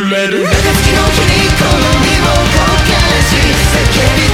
揺れるう月のこ好みを交換し叫び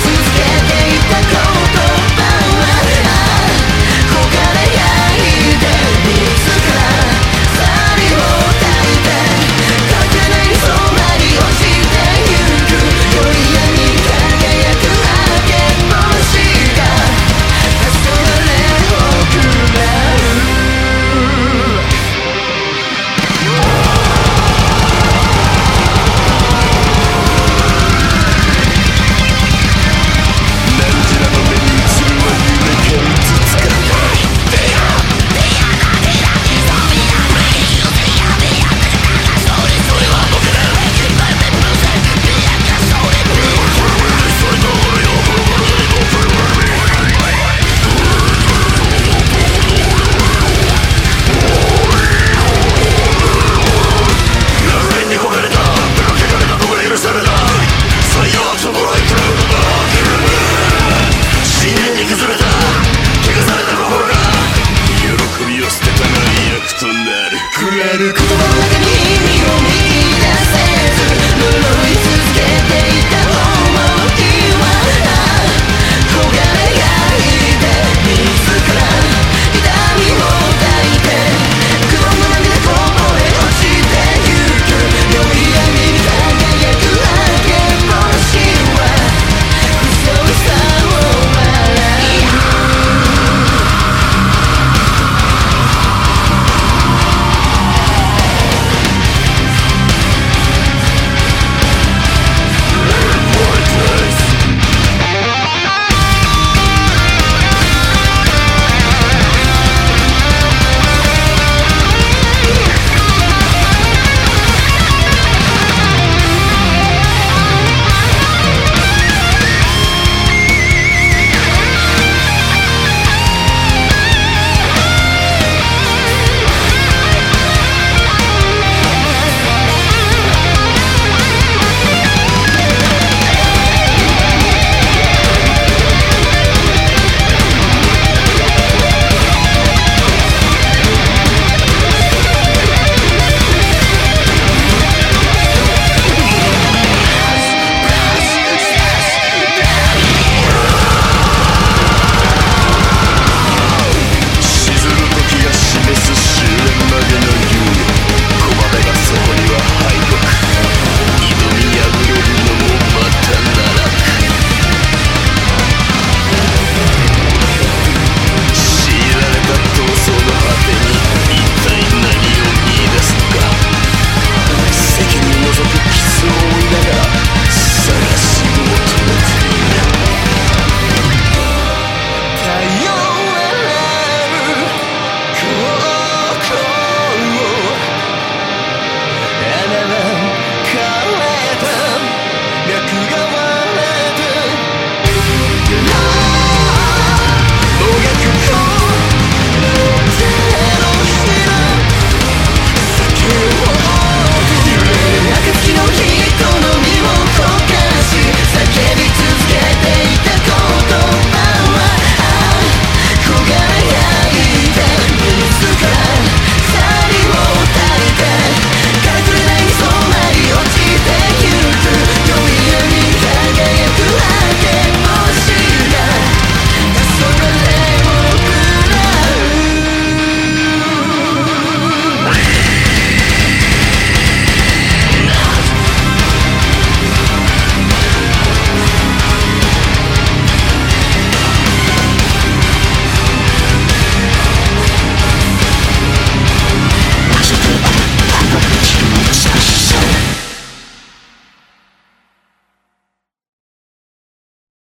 そ信念に崩れた汚された心が喜びを捨てたが役となる食える言葉